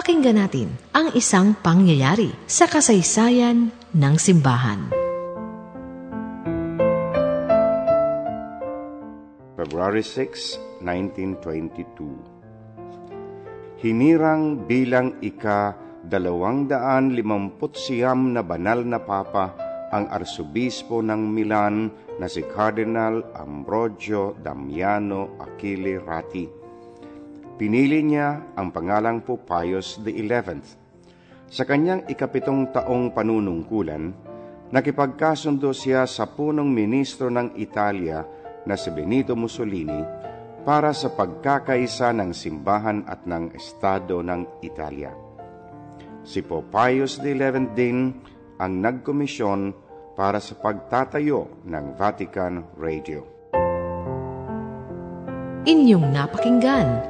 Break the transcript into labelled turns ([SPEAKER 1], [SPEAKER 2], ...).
[SPEAKER 1] Pakinggan natin ang isang pangyayari sa kasaysayan ng simbahan.
[SPEAKER 2] February 6, 1922 Hinirang bilang ika dalawang daan limamput siyam na banal na papa ang arsobispo ng Milan na si Cardinal Ambrogio Damiano Achille Ratti. Pinili niya ang pangalang po Pius XI. Sa kanyang ikapitong taong panunungkulan, nakipagkasundo siya sa punong ministro ng Italia na si Benito Mussolini para sa pagkakaisa ng simbahan at ng estado ng Italia. Si Popius XI din ang nagkomisyon para sa pagtatayo ng Vatican Radio.
[SPEAKER 1] Inyong napakinggan